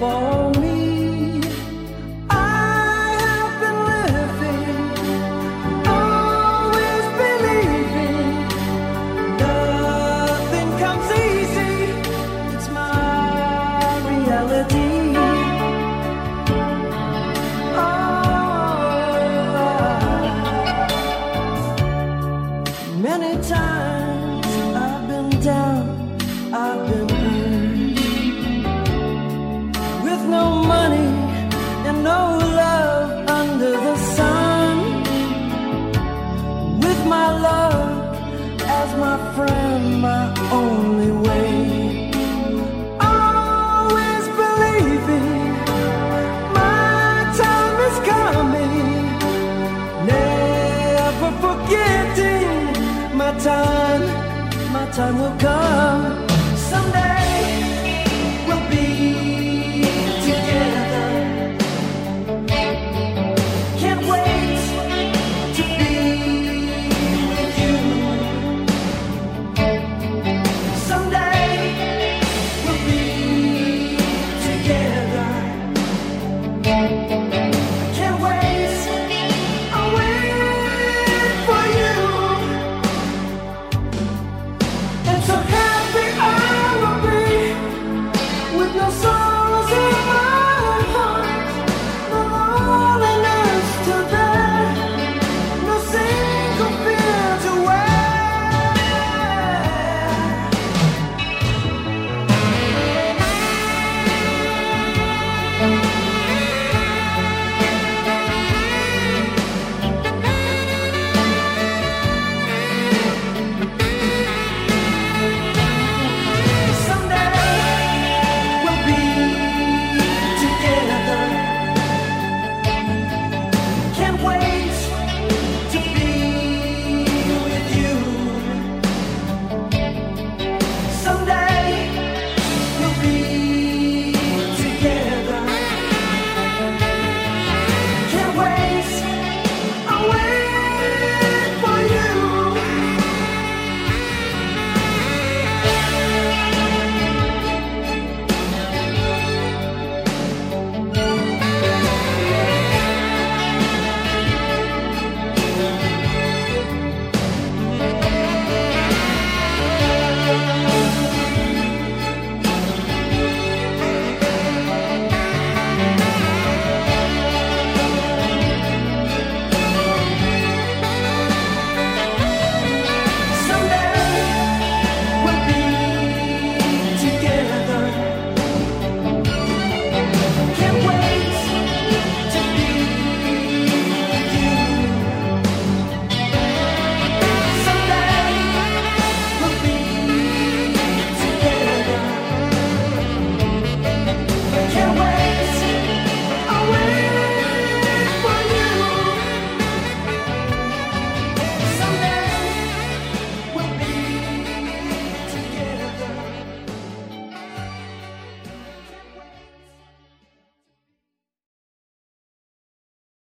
fall. Time will come.